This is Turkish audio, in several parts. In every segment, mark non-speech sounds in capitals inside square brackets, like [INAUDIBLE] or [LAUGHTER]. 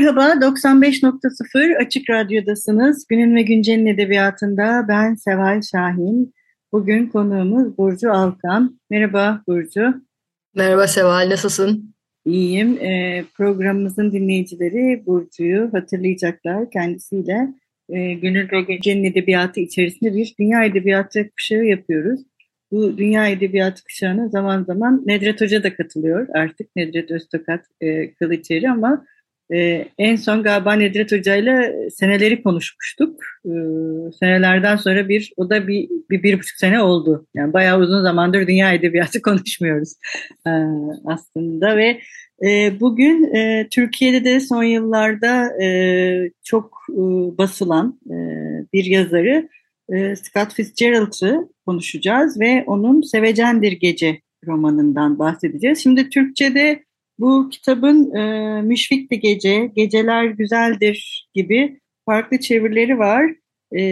Merhaba, 95.0 Açık Radyo'dasınız. Günün ve Güncel'in edebiyatında ben Seval Şahin. Bugün konuğumuz Burcu Alkan. Merhaba Burcu. Merhaba Seval, nasılsın? İyiyim. E, programımızın dinleyicileri Burcu'yu hatırlayacaklar. Kendisiyle e, Günün ve Güncel'in edebiyatı içerisinde bir dünya edebiyatı kuşağı yapıyoruz. Bu dünya edebiyatı kuşağına zaman zaman Nedret Hoca da katılıyor artık. Nedret Öztokat e, Kılıçeri ama ee, en son galiba Nedret Hoca ile seneleri konuşmuştuk. Ee, senelerden sonra bir, o da bir, bir, bir buçuk sene oldu. Yani bayağı uzun zamandır dünya edebiyatı [LAUGHS] konuşmuyoruz ee, aslında ve e, bugün e, Türkiye'de de son yıllarda e, çok e, basılan e, bir yazarı e, Scott Fitzgerald'ı konuşacağız ve onun Sevecendir Gece romanından bahsedeceğiz. Şimdi Türkçe'de bu kitabın e, Müşfik Gece, Geceler Güzeldir gibi farklı çevirileri var. E,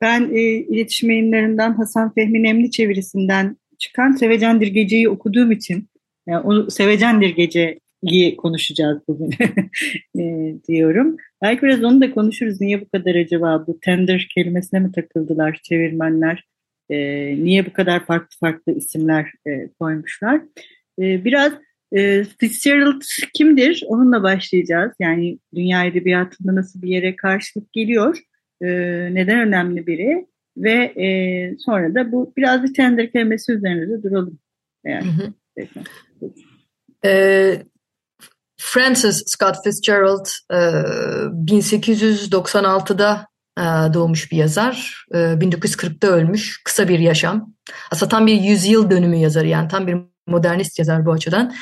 ben e, iletişim yayınlarından Hasan Fehmi Nemli çevirisinden çıkan Sevecendir Gece'yi okuduğum için yani o Sevecendir Gece'yi konuşacağız bugün [LAUGHS] e, diyorum. Belki biraz onu da konuşuruz. Niye bu kadar acaba bu tender kelimesine mi takıldılar çevirmenler? E, niye bu kadar farklı farklı isimler e, koymuşlar? E, biraz e, Fitzgerald kimdir? Onunla başlayacağız. Yani dünya edebiyatında nasıl bir yere karşılık geliyor? E, neden önemli biri? Ve e, sonra da bu biraz bir tender kelimesi üzerinde de duralım. Yani, hı hı. E, Francis Scott Fitzgerald e, 1896'da e, doğmuş bir yazar. E, 1940'da ölmüş. Kısa bir yaşam. Aslında tam bir yüzyıl dönümü yazarı yani tam bir modernist yazar bu açıdan.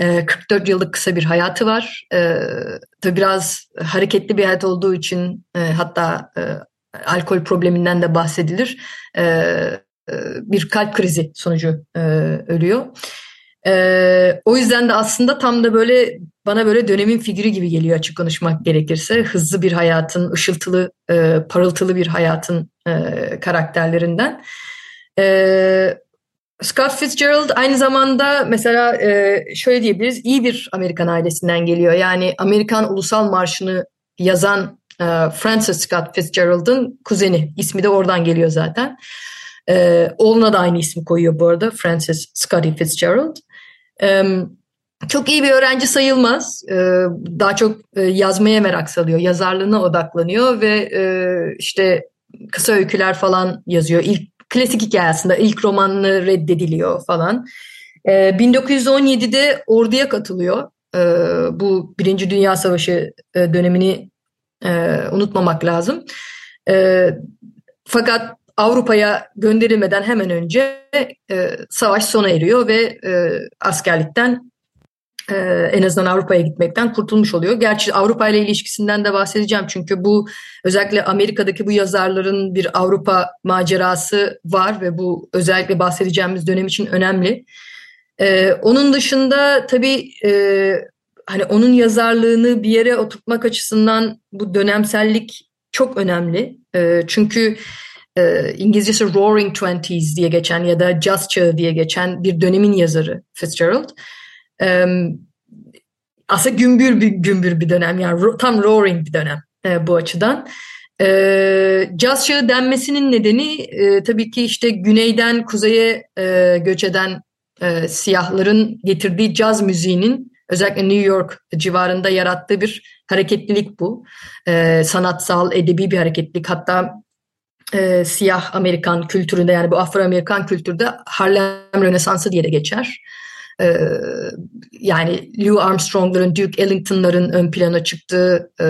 44 ee, yıllık kısa bir hayatı var. E, tabii biraz hareketli bir hayat olduğu için e, hatta e, alkol probleminden de bahsedilir. E, e, bir kalp krizi sonucu ölüyor. O yüzden de aslında tam da böyle bana böyle dönemin figürü gibi geliyor açık konuşmak gerekirse. Hızlı bir hayatın, ışıltılı, e, parıltılı bir hayatın karakterlerinden. E, Scott Fitzgerald aynı zamanda mesela e, şöyle diyebiliriz iyi bir Amerikan ailesinden geliyor. Yani Amerikan Ulusal Marşı'nı yazan e, Francis Scott Fitzgerald'ın kuzeni. İsmi de oradan geliyor zaten. E, oğluna da aynı ismi koyuyor bu arada Francis Scotty Fitzgerald. E, çok iyi bir öğrenci sayılmaz. E, daha çok e, yazmaya merak salıyor. Yazarlığına odaklanıyor ve e, işte kısa öyküler falan yazıyor. İlk klasik hikayesinde ilk romanını reddediliyor falan. E, ee, 1917'de orduya katılıyor. E, bu Birinci Dünya Savaşı e, dönemini e, unutmamak lazım. E, fakat Avrupa'ya gönderilmeden hemen önce e, savaş sona eriyor ve e, askerlikten e, en azından Avrupa'ya gitmekten kurtulmuş oluyor. Gerçi Avrupa ile ilişkisinden de bahsedeceğim çünkü bu özellikle Amerika'daki bu yazarların bir Avrupa macerası var ve bu özellikle bahsedeceğimiz dönem için önemli. E, onun dışında tabii e, hani onun yazarlığını bir yere oturtmak açısından bu dönemsellik çok önemli. Çünkü e, İngilizcesi Roaring Twenties diye geçen ya da Jazz Çağı diye geçen bir dönemin yazarı Fitzgerald. Aslında gümbür bir gümbür bir dönem yani tam roaring bir dönem e, bu açıdan. E, caz çağı denmesinin nedeni e, tabii ki işte güneyden kuzeye e, göç eden e, siyahların getirdiği caz müziğinin özellikle New York civarında yarattığı bir hareketlilik bu. E, sanatsal, edebi bir hareketlilik. Hatta e, siyah Amerikan kültüründe yani bu Afro-Amerikan kültürde Harlem Rönesansı diye de geçer. Ee, yani Louis Armstrong'ların, Duke Ellington'ların ön plana çıktığı e,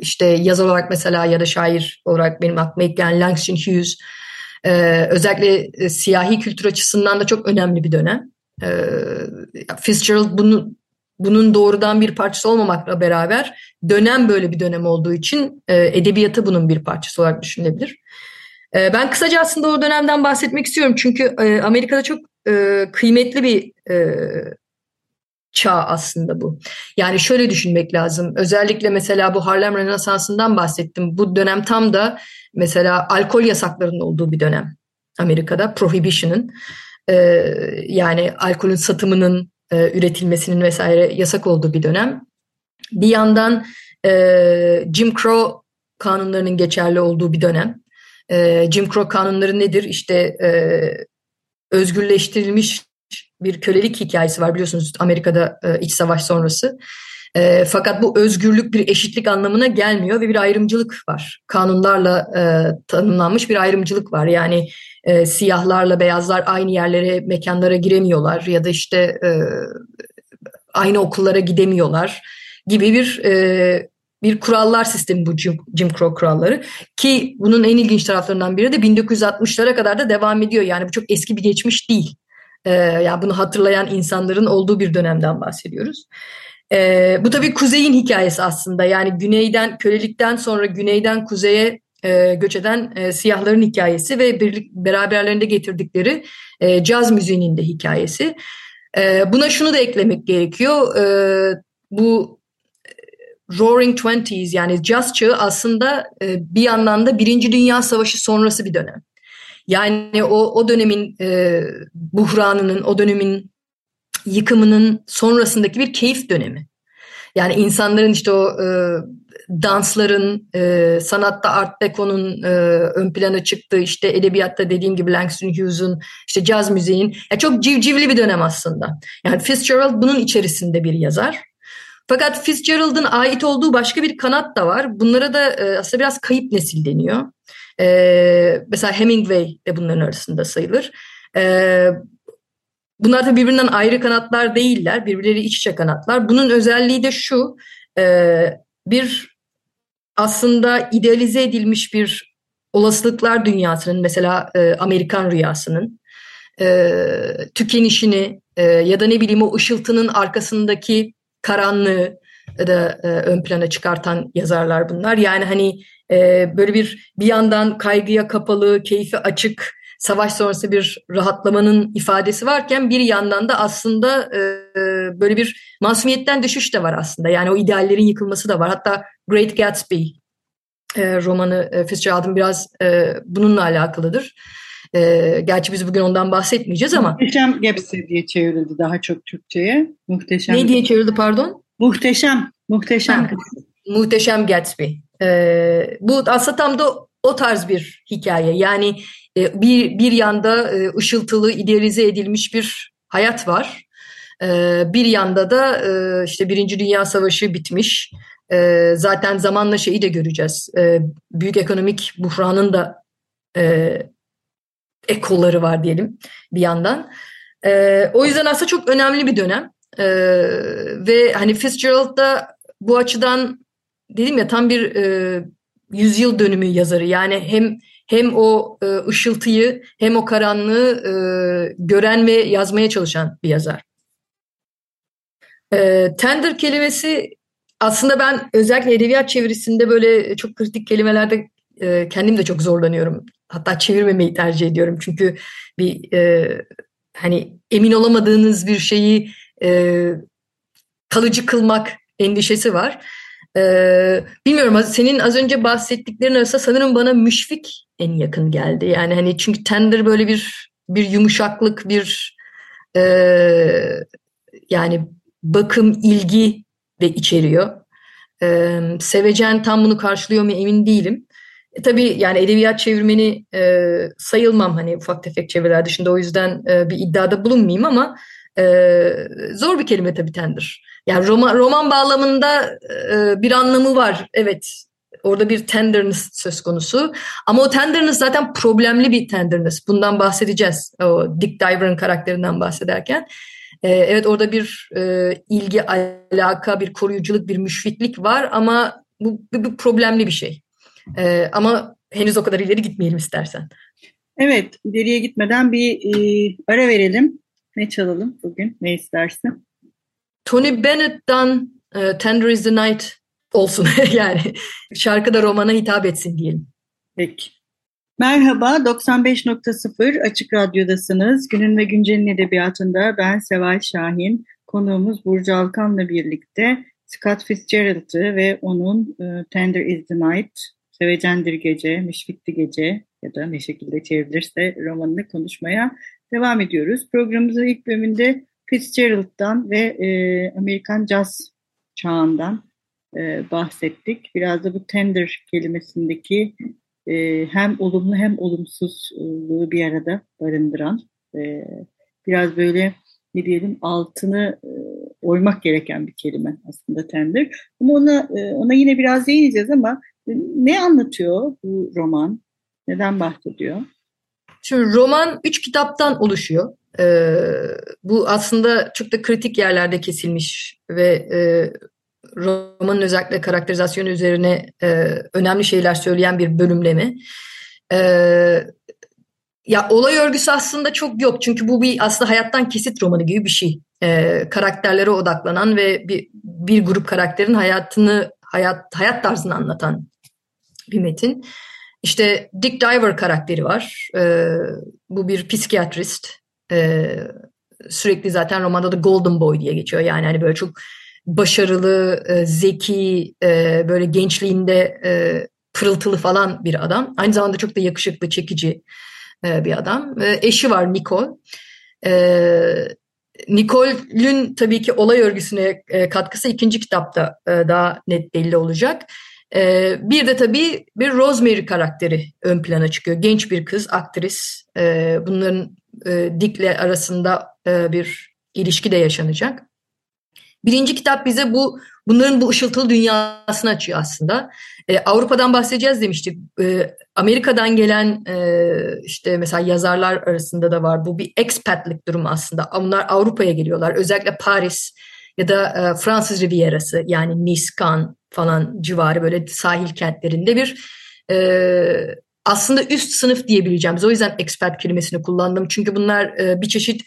işte yazar olarak mesela ya da şair olarak benim aklıma ilk gelen Langston Hughes Ee, özellikle e, siyahi kültür açısından da çok önemli bir dönem. Ee, Fitzgerald bunu, bunun doğrudan bir parçası olmamakla beraber dönem böyle bir dönem olduğu için e, edebiyatı bunun bir parçası olarak düşünülebilir. E, ben kısaca aslında o dönemden bahsetmek istiyorum çünkü e, Amerika'da çok e, kıymetli bir e, çağ aslında bu. Yani şöyle düşünmek lazım. Özellikle mesela bu Harlem Rönesansı'ndan bahsettim. Bu dönem tam da mesela alkol yasaklarının olduğu bir dönem Amerika'da. Prohibition'ın e, yani alkolün satımının, e, üretilmesinin vesaire yasak olduğu bir dönem. Bir yandan e, Jim Crow kanunlarının geçerli olduğu bir dönem. E, Jim Crow kanunları nedir? İşte e, özgürleştirilmiş bir kölelik hikayesi var biliyorsunuz Amerika'da e, iç savaş sonrası. E, fakat bu özgürlük bir eşitlik anlamına gelmiyor ve bir ayrımcılık var. Kanunlarla e, tanımlanmış bir ayrımcılık var. Yani e, siyahlarla beyazlar aynı yerlere, mekanlara giremiyorlar ya da işte e, aynı okullara gidemiyorlar gibi bir e, bir kurallar sistemi bu Jim, Jim Crow kuralları ki bunun en ilginç taraflarından biri de 1960'lara kadar da devam ediyor. Yani bu çok eski bir geçmiş değil. Ee, yani bunu hatırlayan insanların olduğu bir dönemden bahsediyoruz. Ee, bu tabii kuzeyin hikayesi aslında. Yani güneyden kölelikten sonra güneyden kuzeye e, göç eden e, siyahların hikayesi ve bir, beraberlerinde getirdikleri e, caz müziğinin de hikayesi. E, buna şunu da eklemek gerekiyor. E, bu Roaring Twenties yani caz çağı aslında e, bir yandan da Birinci Dünya Savaşı sonrası bir dönem. Yani o, o dönemin e, buhranının, o dönemin yıkımının sonrasındaki bir keyif dönemi. Yani insanların işte o e, dansların, e, sanatta Art Deco'nun e, ön plana çıktığı, işte edebiyatta dediğim gibi Langston Hughes'un, işte caz müziğin, yani çok civcivli bir dönem aslında. Yani Fitzgerald bunun içerisinde bir yazar. Fakat Fitzgerald'ın ait olduğu başka bir kanat da var. Bunlara da e, aslında biraz kayıp nesil deniyor. E, mesela Hemingway de bunların arasında sayılır. E, bunlar da birbirinden ayrı kanatlar değiller. Birbirleri iç içe kanatlar. Bunun özelliği de şu. Bir aslında idealize edilmiş bir olasılıklar dünyasının mesela Amerikan rüyasının tükenişini ya da ne bileyim o ışıltının arkasındaki karanlığı da e, ön plana çıkartan yazarlar bunlar. Yani hani e, böyle bir bir yandan kaygıya kapalı, keyfi açık, savaş sonrası bir rahatlamanın ifadesi varken bir yandan da aslında e, böyle bir masumiyetten düşüş de var aslında. Yani o ideallerin yıkılması da var. Hatta Great Gatsby e, romanı e, Fitzgerald'ın biraz e, bununla alakalıdır. E, gerçi biz bugün ondan bahsetmeyeceğiz ama. Muhteşem Gatsby diye çevrildi daha çok Türkçe'ye. Muhteşem. Ne diye çevrildi pardon? Muhteşem. Muhteşem. Ha, muhteşem Gatsby. E, bu aslında tam da o tarz bir hikaye. Yani e, bir bir yanda e, ışıltılı, idealize edilmiş bir hayat var. E, bir yanda da e, işte Birinci Dünya Savaşı bitmiş. E, zaten zamanla şeyi de göreceğiz. E, büyük ekonomik buhranın da e, ekoları var diyelim bir yandan. E, o yüzden aslında çok önemli bir dönem. E, ve hani Fitzgerald da bu açıdan dedim ya tam bir e, yüzyıl dönümü yazarı. Yani hem hem o e, ışıltıyı hem o karanlığı e, gören ve yazmaya çalışan bir yazar. E, tender kelimesi aslında ben özellikle edebiyat çevirisinde böyle çok kritik kelimelerde e, kendim de çok zorlanıyorum. Hatta çevirmemeyi tercih ediyorum. Çünkü bir e, hani emin olamadığınız bir şeyi e, kalıcı kılmak endişesi var. Ee, bilmiyorum senin az önce bahsettiklerin arasında sanırım bana müşfik en yakın geldi. Yani hani çünkü tender böyle bir bir yumuşaklık, bir e, yani bakım, ilgi de içeriyor. E, sevecen tam bunu karşılıyor mu emin değilim. E, tabii yani edebiyat çevirmeni e, sayılmam hani ufak tefek çeviriler dışında o yüzden e, bir iddiada bulunmayayım ama e, zor bir kelime tabii tender. Yani roman, roman bağlamında e, bir anlamı var. Evet orada bir tenderness söz konusu. Ama o tenderness zaten problemli bir tenderness. Bundan bahsedeceğiz. O Dick Diver'ın karakterinden bahsederken. E, evet orada bir e, ilgi, alaka, bir koruyuculuk, bir müşfiklik var ama bu, bu, bu problemli bir şey. E, ama henüz o kadar ileri gitmeyelim istersen. Evet, ileriye gitmeden bir e, ara verelim. Ne çalalım bugün? Ne istersin? Tony Bennett'dan e, Tender is the Night olsun [LAUGHS] yani. Şarkı da romana hitap etsin diyelim. Peki. Merhaba, 95.0 Açık Radyo'dasınız. Günün ve Güncel'in edebiyatında ben Seval Şahin. Konuğumuz Burcu Alkan'la birlikte Scott Fitzgerald'ı ve onun e, Tender is the Night, Sevecendir Gece, Müşfikti Gece ya da ne şekilde çevrilirse romanını konuşmaya devam ediyoruz. Programımızın ilk bölümünde Fitzgerald'dan ve e, Amerikan Jazz çağından e, bahsettik. Biraz da bu tender kelimesindeki e, hem olumlu hem olumsuzluğu bir arada barındıran e, biraz böyle ne diyelim altını e, oymak gereken bir kelime aslında tender. Ama ona e, ona yine biraz değineceğiz ama ne anlatıyor bu roman? Neden bahsediyor? Şimdi roman üç kitaptan oluşuyor. Ee, bu aslında çok da kritik yerlerde kesilmiş ve e, romanın özellikle karakterizasyonu üzerine e, önemli şeyler söyleyen bir bölümleme. E, ya olay örgüsü aslında çok yok çünkü bu bir aslında hayattan kesit romanı gibi bir şey. E, karakterlere odaklanan ve bir, bir grup karakterin hayatını hayat hayat tarzını anlatan bir metin. İşte Dick Diver karakteri var. E, bu bir psikiyatrist. E, sürekli zaten romanda da Golden Boy diye geçiyor. Yani hani böyle çok başarılı, e, zeki, e, böyle gençliğinde e, pırıltılı falan bir adam. Aynı zamanda çok da yakışıklı, çekici e, bir adam. E, eşi var Nicole. E, Nicole'ün tabii ki olay örgüsüne e, katkısı ikinci kitapta e, daha net belli olacak. E, bir de tabii bir Rosemary karakteri ön plana çıkıyor. Genç bir kız, aktris. E, bunların e, Dick'le arasında e, bir ilişki de yaşanacak. Birinci kitap bize bu bunların bu ışıltılı dünyasını açıyor aslında. Ee, Avrupa'dan bahsedeceğiz demiştik. Ee, Amerika'dan gelen e, işte mesela yazarlar arasında da var. Bu bir expatlik durum aslında. Bunlar Avrupa'ya geliyorlar. Özellikle Paris ya da e, Fransız Rivierası yani Nice, Cannes falan civarı böyle sahil kentlerinde bir e, aslında üst sınıf diyebileceğimiz. O yüzden expat kelimesini kullandım. Çünkü bunlar e, bir çeşit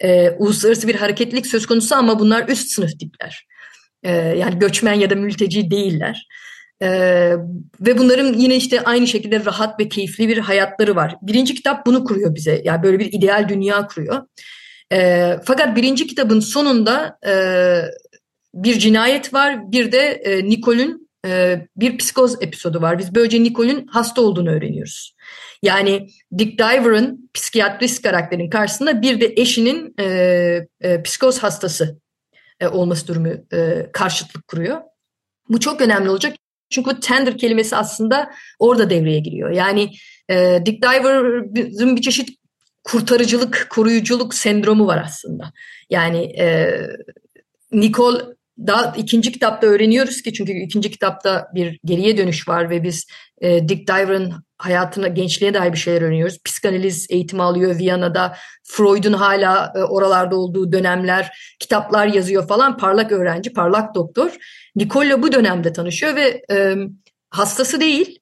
e, uluslararası bir hareketlilik söz konusu ama bunlar üst sınıf tipler. E, yani göçmen ya da mülteci değiller. E, ve bunların yine işte aynı şekilde rahat ve keyifli bir hayatları var. Birinci kitap bunu kuruyor bize. Yani böyle bir ideal dünya kuruyor. E, fakat birinci kitabın sonunda e, bir cinayet var. Bir de e, Nicole'ün e, bir psikoz episodu var. Biz böylece Nicole'ün hasta olduğunu öğreniyoruz. Yani Dick Diver'ın psikiyatrist karakterin karşısında bir de eşinin e, e, psikoz hastası e, olması durumu e, karşıtlık kuruyor. Bu çok önemli olacak. Çünkü bu tender kelimesi aslında orada devreye giriyor. Yani e, Dick Diver'ın bir çeşit kurtarıcılık, koruyuculuk sendromu var aslında. Yani e, Nicole daha ikinci kitapta öğreniyoruz ki çünkü ikinci kitapta bir geriye dönüş var ve biz e, Dick Diver'ın hayatına, gençliğe dair bir şeyler öğreniyoruz. Psikanaliz eğitimi alıyor Viyana'da. Freud'un hala e, oralarda olduğu dönemler, kitaplar yazıyor falan. Parlak öğrenci, parlak doktor. Nicole bu dönemde tanışıyor ve e, hastası değil.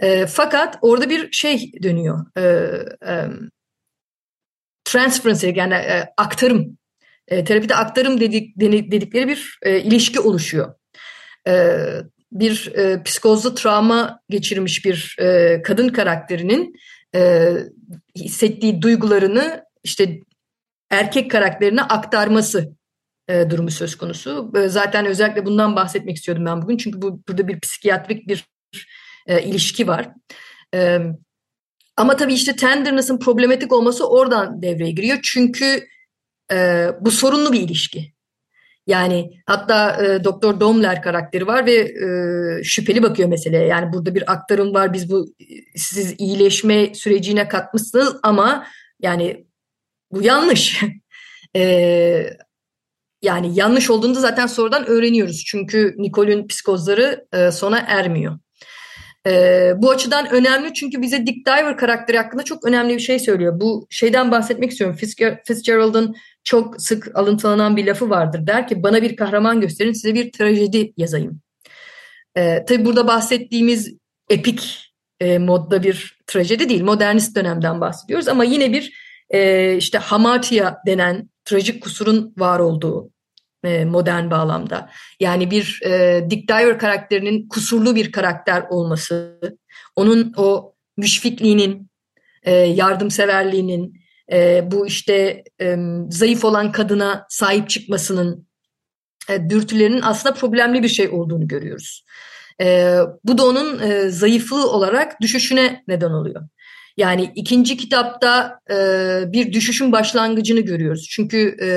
E, fakat orada bir şey dönüyor. E, e, transference yani e, aktarım. E, terapide aktarım dedik, dedikleri bir e, ilişki oluşuyor. E, bir e, psikozlu travma geçirmiş bir e, kadın karakterinin e, hissettiği duygularını işte erkek karakterine aktarması e, durumu söz konusu. E, zaten özellikle bundan bahsetmek istiyordum ben bugün çünkü bu burada bir psikiyatrik bir e, ilişki var. E, ama tabii işte tenderness'ın problematik olması oradan devreye giriyor çünkü e, bu sorunlu bir ilişki. Yani hatta e, Doktor Domler karakteri var ve e, şüpheli bakıyor meseleye. Yani burada bir aktarım var. Biz bu siz iyileşme sürecine katmışsınız ama yani bu yanlış. [LAUGHS] e, yani yanlış olduğunu zaten sonradan öğreniyoruz. Çünkü Nicole'ün psikozları e, sona ermiyor. E, bu açıdan önemli çünkü bize Dick Diver karakteri hakkında çok önemli bir şey söylüyor. Bu şeyden bahsetmek istiyorum. Fitzgerald'ın çok sık alıntılanan bir lafı vardır. Der ki bana bir kahraman gösterin size bir trajedi yazayım. Ee, tabii burada bahsettiğimiz epik e, modda bir trajedi değil. Modernist dönemden bahsediyoruz ama yine bir e, işte hamartia denen trajik kusurun var olduğu modern bağlamda. Yani bir e, Dick Diver karakterinin kusurlu bir karakter olması, onun o müşfikliğinin, e, yardımseverliğinin, e, bu işte e, zayıf olan kadına sahip çıkmasının, e, dürtülerinin aslında problemli bir şey olduğunu görüyoruz. E, bu da onun e, zayıflığı olarak düşüşüne neden oluyor. Yani ikinci kitapta e, bir düşüşün başlangıcını görüyoruz. Çünkü e,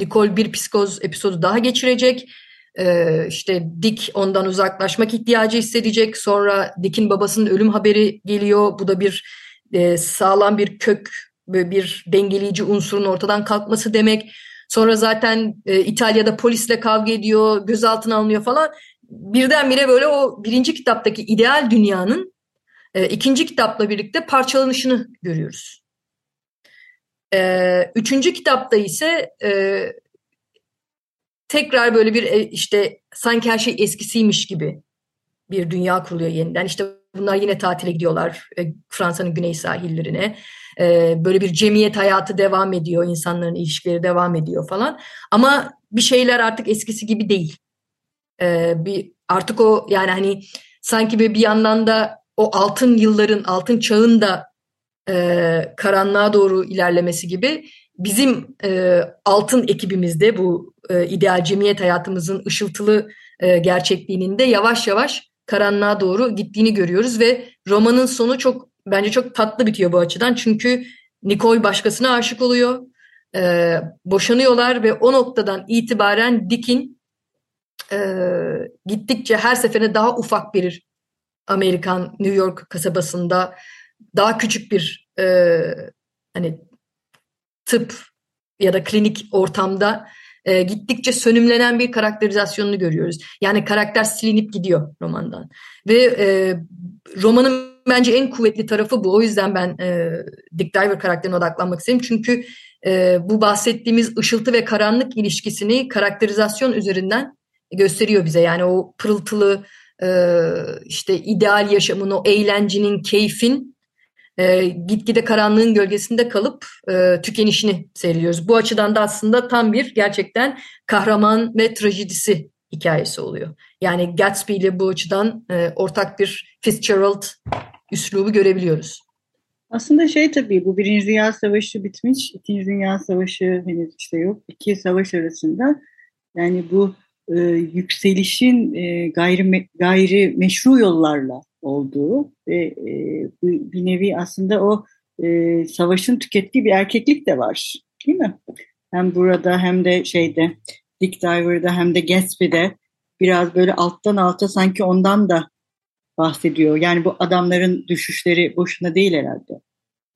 Nicole bir psikoz episodu daha geçirecek. Ee, işte Dick ondan uzaklaşmak ihtiyacı hissedecek. Sonra Dick'in babasının ölüm haberi geliyor. Bu da bir e, sağlam bir kök, bir dengeleyici unsurun ortadan kalkması demek. Sonra zaten e, İtalya'da polisle kavga ediyor, gözaltına alınıyor falan. Birdenbire böyle o birinci kitaptaki ideal dünyanın e, ikinci kitapla birlikte parçalanışını görüyoruz. E, üçüncü kitapta ise e, tekrar böyle bir e, işte sanki her şey eskisiymiş gibi bir dünya kuruluyor yeniden. İşte bunlar yine tatile gidiyorlar e, Fransa'nın güney sahillerine. E, böyle bir cemiyet hayatı devam ediyor, insanların ilişkileri devam ediyor falan. Ama bir şeyler artık eskisi gibi değil. E, bir artık o yani hani sanki bir bir yandan da o altın yılların, altın çağın da e, karanlığa doğru ilerlemesi gibi bizim e, altın ekibimizde bu e, ideal cemiyet hayatımızın ışıltılı e, gerçekliğinin de yavaş yavaş karanlığa doğru gittiğini görüyoruz ve romanın sonu çok bence çok tatlı bitiyor bu açıdan. Çünkü Nicole başkasına aşık oluyor, e, boşanıyorlar ve o noktadan itibaren Dick'in e, gittikçe her seferinde daha ufak bir Amerikan New York kasabasında daha küçük bir e, hani tıp ya da klinik ortamda e, gittikçe sönümlenen bir karakterizasyonunu görüyoruz. Yani karakter silinip gidiyor romandan. Ve e, romanın bence en kuvvetli tarafı bu. O yüzden ben e, Dick Diver karakterine odaklanmak istedim. Çünkü e, bu bahsettiğimiz ışıltı ve karanlık ilişkisini karakterizasyon üzerinden gösteriyor bize. Yani o pırıltılı e, işte ideal yaşamın, o eğlencenin, keyfin e, gitgide karanlığın gölgesinde kalıp e, tükenişini seyrediyoruz. Bu açıdan da aslında tam bir gerçekten kahraman ve trajedisi hikayesi oluyor. Yani Gatsby ile bu açıdan e, ortak bir Fitzgerald üslubu görebiliyoruz. Aslında şey tabii bu Birinci Dünya Savaşı bitmiş, İkinci Dünya Savaşı henüz işte yok. İki savaş arasında yani bu e, yükselişin e, gayri, gayri meşru yollarla olduğu ve e, bir nevi aslında o e, savaşın tükettiği bir erkeklik de var. Değil mi? Hem burada hem de şeyde Dick Diver'da hem de Gatsby'de biraz böyle alttan alta sanki ondan da bahsediyor. Yani bu adamların düşüşleri boşuna değil herhalde.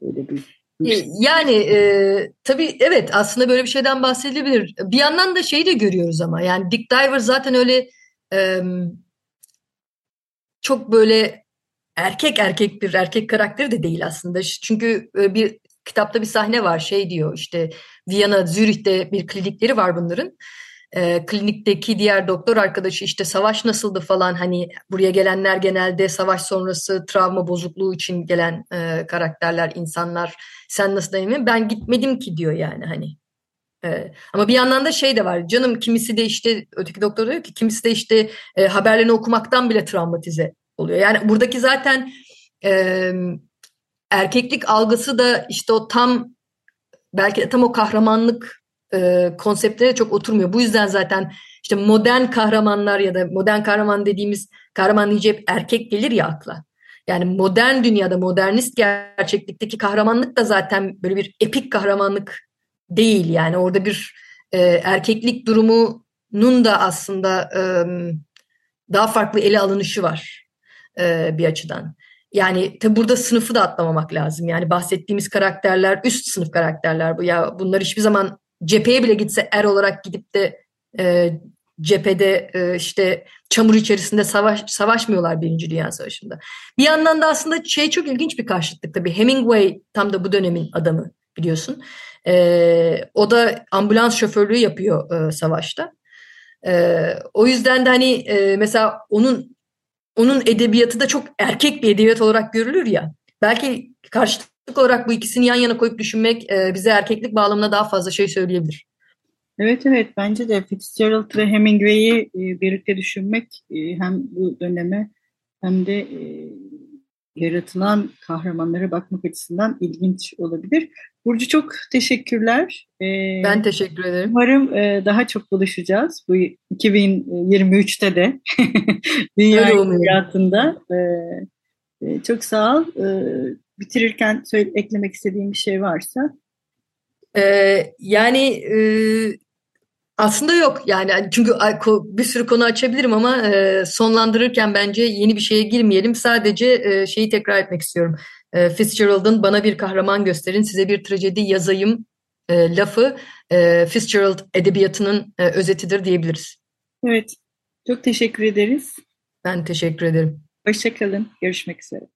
Böyle bir e, yani e, tabii evet aslında böyle bir şeyden bahsedilebilir. Bir yandan da şeyi de görüyoruz ama yani Dick Diver zaten öyle e, çok böyle erkek erkek bir erkek karakteri de değil aslında. Çünkü e, bir kitapta bir sahne var şey diyor işte Viyana, Zürih'te bir klinikleri var bunların. E, klinikteki diğer doktor arkadaşı işte savaş nasıldı falan hani buraya gelenler genelde savaş sonrası travma bozukluğu için gelen e, karakterler, insanlar. Sen nasıl emin? Ben gitmedim ki diyor yani hani. Evet. Ama bir yandan da şey de var. Canım kimisi de işte öteki doktor diyor ki kimisi de işte e, haberlerini okumaktan bile travmatize oluyor. Yani buradaki zaten e, erkeklik algısı da işte o tam belki de tam o kahramanlık e, konseptlere çok oturmuyor. Bu yüzden zaten işte modern kahramanlar ya da modern kahraman dediğimiz kahraman deyince hep erkek gelir ya akla. Yani modern dünyada modernist gerçeklikteki kahramanlık da zaten böyle bir epik kahramanlık değil yani orada bir e, erkeklik durumunun da aslında e, daha farklı ele alınışı var e, bir açıdan. Yani tabi burada sınıfı da atlamamak lazım. Yani bahsettiğimiz karakterler üst sınıf karakterler bu. Ya bunlar hiçbir zaman cepheye bile gitse er olarak gidip de e, cephede e, işte çamur içerisinde savaş savaşmıyorlar Birinci Dünya Savaşı'nda. Bir yandan da aslında şey çok ilginç bir karşıtlık tabii. Hemingway tam da bu dönemin adamı biliyorsun. E, o da ambulans şoförlüğü yapıyor e, savaşta. E, o yüzden de hani e, mesela onun onun edebiyatı da çok erkek bir edebiyat olarak görülür ya. Belki karşılıklı olarak bu ikisini yan yana koyup düşünmek e, bize erkeklik bağlamında daha fazla şey söyleyebilir. Evet evet bence de Fitzgerald ve Hemingway'i e, birlikte düşünmek e, hem bu döneme hem de e, yaratılan kahramanlara bakmak açısından ilginç olabilir. Burcu çok teşekkürler. Ee, ben teşekkür ederim. Umarım e, daha çok buluşacağız bu 2023'te de [LAUGHS] dünya hayatında. E, e, çok sağ ol. E, bitirirken söyle, eklemek istediğim bir şey varsa. Ee, yani e, aslında yok yani çünkü bir sürü konu açabilirim ama e, sonlandırırken bence yeni bir şeye girmeyelim. Sadece e, şeyi tekrar etmek istiyorum. E, Fitzgerald'ın bana bir kahraman gösterin size bir trajedi yazayım e, lafı e, Fitzgerald edebiyatının e, özetidir diyebiliriz. Evet çok teşekkür ederiz. Ben teşekkür ederim. Hoşçakalın görüşmek üzere.